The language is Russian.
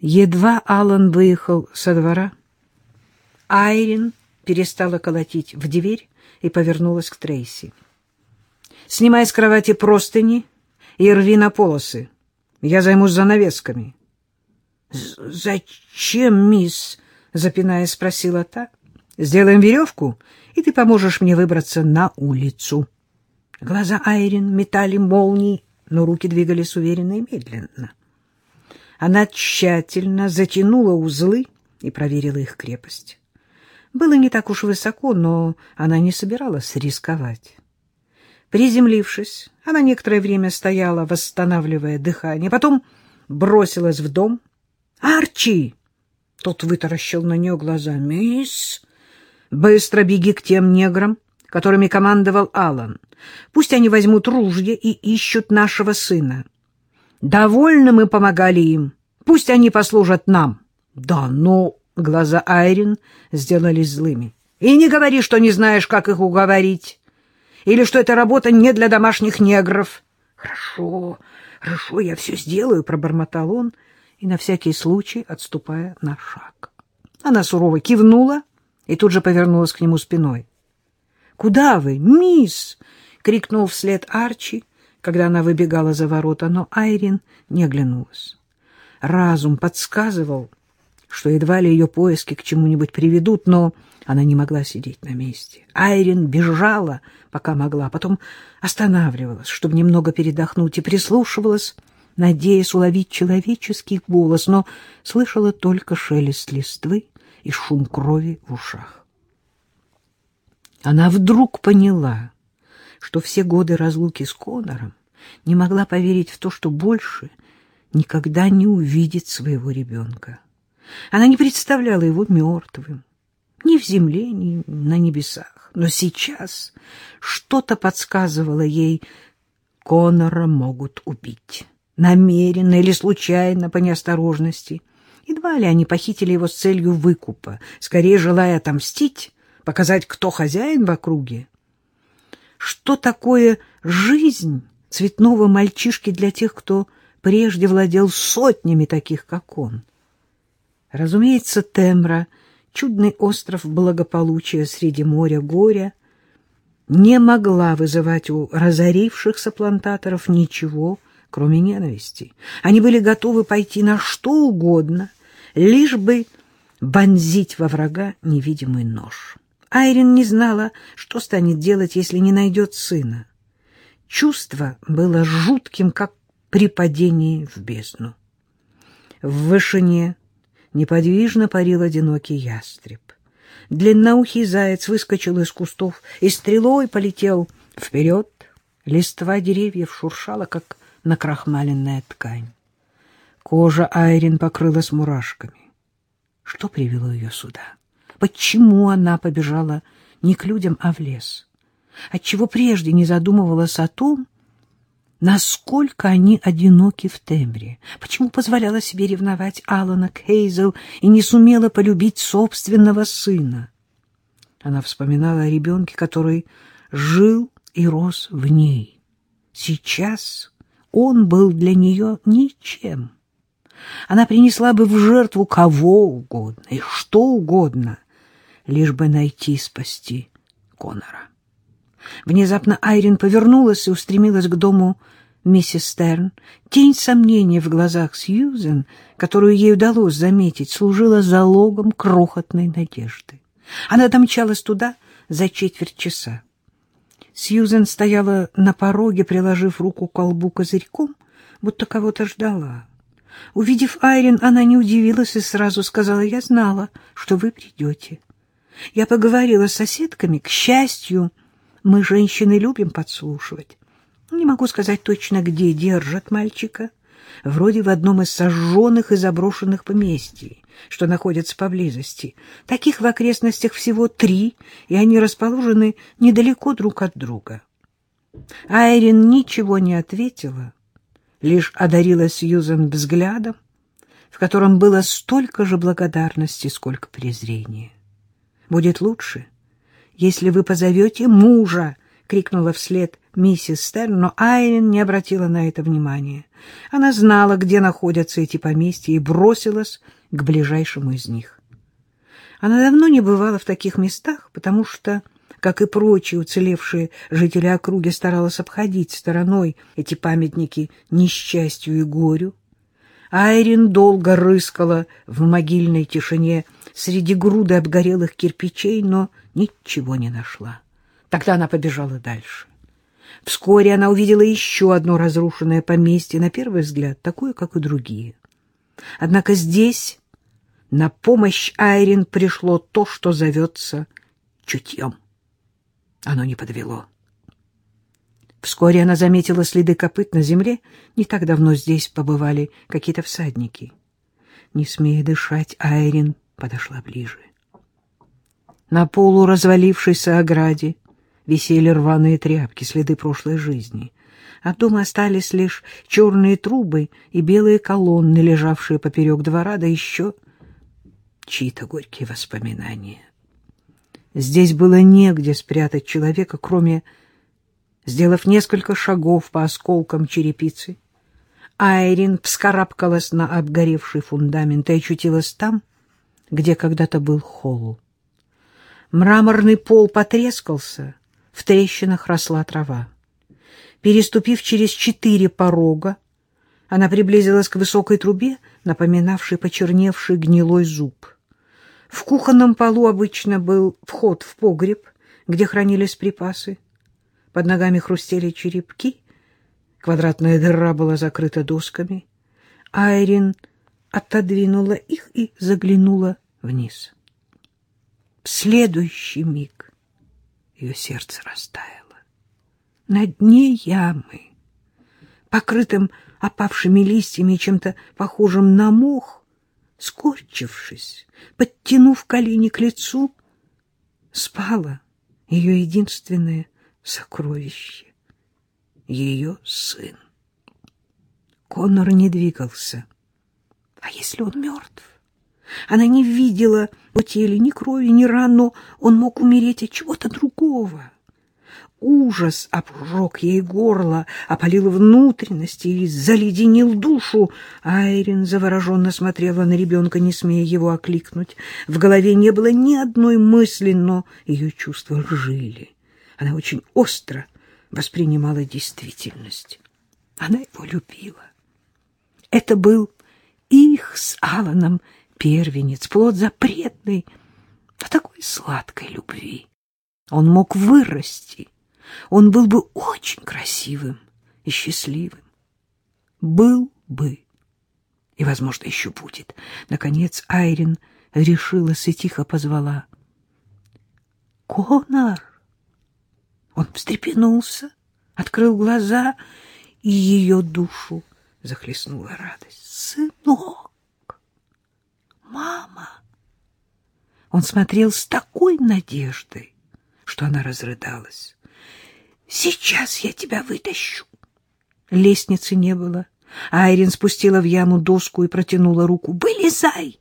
Едва Алан выехал со двора, Айрин перестала колотить в дверь и повернулась к Трейси. «Снимай с кровати простыни и рви на полосы. Я займусь занавесками». «Зачем, мисс?» — запинаясь, спросила та. «Сделаем веревку, и ты поможешь мне выбраться на улицу». Глаза Айрин метали молнии, но руки двигались уверенно и медленно. Она тщательно затянула узлы и проверила их крепость. Было не так уж высоко, но она не собиралась рисковать. Приземлившись, она некоторое время стояла, восстанавливая дыхание, потом бросилась в дом. «Арчи!» Тот вытаращил на нее глаза. «Мисс, быстро беги к тем неграм, которыми командовал Алан. Пусть они возьмут ружья и ищут нашего сына. Довольно мы помогали им. Пусть они послужат нам. Да, но глаза Айрин сделались злыми. И не говори, что не знаешь, как их уговорить. Или что эта работа не для домашних негров. Хорошо, хорошо, я все сделаю, пробормотал он, и на всякий случай отступая на шаг. Она сурово кивнула и тут же повернулась к нему спиной. «Куда вы, мисс?» — крикнул вслед Арчи, когда она выбегала за ворота, но Айрин не оглянулась. Разум подсказывал, что едва ли ее поиски к чему-нибудь приведут, но она не могла сидеть на месте. Айрин бежала, пока могла, потом останавливалась, чтобы немного передохнуть, и прислушивалась, надеясь уловить человеческий голос, но слышала только шелест листвы и шум крови в ушах. Она вдруг поняла, что все годы разлуки с Конором не могла поверить в то, что больше никогда не увидит своего ребенка. Она не представляла его мертвым, ни в земле, ни на небесах. Но сейчас что-то подсказывало ей, Конора могут убить. Намеренно или случайно, по неосторожности. Едва ли они похитили его с целью выкупа, скорее желая отомстить, показать, кто хозяин в округе. Что такое жизнь цветного мальчишки для тех, кто прежде владел сотнями таких, как он? Разумеется, Темра, чудный остров благополучия среди моря горя, не могла вызывать у разорившихся плантаторов ничего, кроме ненависти. Они были готовы пойти на что угодно, лишь бы вонзить во врага невидимый нож. Айрин не знала, что станет делать, если не найдет сына. Чувство было жутким, как при падении в бездну. В вышине неподвижно парил одинокий ястреб. Длинноухий заяц выскочил из кустов и стрелой полетел вперед. Листва деревьев шуршала, как накрахмаленная ткань. Кожа Айрин покрылась мурашками. Что привело ее сюда? Почему она побежала не к людям, а в лес? Отчего прежде не задумывалась о том, насколько они одиноки в тембре? Почему позволяла себе ревновать Алана к Хейзел и не сумела полюбить собственного сына? Она вспоминала о ребенке, который жил и рос в ней. Сейчас он был для нее ничем. Она принесла бы в жертву кого угодно и что угодно — лишь бы найти и спасти Конора. Внезапно Айрин повернулась и устремилась к дому миссис Стерн. Тень сомнения в глазах Сьюзен, которую ей удалось заметить, служила залогом крохотной надежды. Она домчалась туда за четверть часа. Сьюзен стояла на пороге, приложив руку к колбу козырьком, будто кого-то ждала. Увидев Айрин, она не удивилась и сразу сказала, «Я знала, что вы придете». Я поговорила с соседками. К счастью, мы, женщины, любим подслушивать. Не могу сказать точно, где держат мальчика. Вроде в одном из сожженных и заброшенных поместий, что находятся поблизости. Таких в окрестностях всего три, и они расположены недалеко друг от друга. Айрин ничего не ответила, лишь одарила Сьюзен взглядом, в котором было столько же благодарности, сколько презрения. Будет лучше, если вы позовете мужа, — крикнула вслед миссис Стерн, но Айрин не обратила на это внимания. Она знала, где находятся эти поместья, и бросилась к ближайшему из них. Она давно не бывала в таких местах, потому что, как и прочие уцелевшие жители округи, старалась обходить стороной эти памятники несчастью и горю. Айрин долго рыскала в могильной тишине среди груды обгорелых кирпичей, но ничего не нашла. Тогда она побежала дальше. Вскоре она увидела еще одно разрушенное поместье, на первый взгляд, такое, как и другие. Однако здесь на помощь Айрин пришло то, что зовется чутьем. Оно не подвело. Вскоре она заметила следы копыт на земле. Не так давно здесь побывали какие-то всадники. Не смея дышать, Айрин подошла ближе. На полу развалившейся ограде висели рваные тряпки, следы прошлой жизни. От дома остались лишь черные трубы и белые колонны, лежавшие поперек двора, да еще чьи-то горькие воспоминания. Здесь было негде спрятать человека, кроме, сделав несколько шагов по осколкам черепицы, Айрин вскарабкалась на обгоревший фундамент и очутилась там, где когда-то был холл. Мраморный пол потрескался, в трещинах росла трава. Переступив через четыре порога, она приблизилась к высокой трубе, напоминавшей почерневший гнилой зуб. В кухонном полу обычно был вход в погреб, где хранились припасы. Под ногами хрустели черепки, квадратная дыра была закрыта досками. Айрин отодвинула их и заглянула вниз. В следующий миг ее сердце растаяло. На дне ямы, покрытым опавшими листьями и чем-то похожим на мох, скорчившись, подтянув колени к лицу, спала ее единственное сокровище — ее сын. Конор не двигался. А если он мертв? Она не видела у теле ни крови, ни ран, но он мог умереть от чего-то другого. Ужас обжег ей горло, опалил внутренности и заледенил душу. Айрин завороженно смотрела на ребенка, не смея его окликнуть. В голове не было ни одной мысли, но ее чувства жили. Она очень остро воспринимала действительность. Она его любила. Это был их с Аланом первенец, плод запретной, но такой сладкой любви. Он мог вырасти, он был бы очень красивым и счастливым. Был бы. И, возможно, еще будет. Наконец Айрин решилась и тихо позвала. «Конор!» Он встрепенулся, открыл глаза, и ее душу захлестнула радость. «Сынок! Мама!» Он смотрел с такой надеждой, что она разрыдалась. Сейчас я тебя вытащу. Лестницы не было. Айрин спустила в яму доску и протянула руку. Вылезай!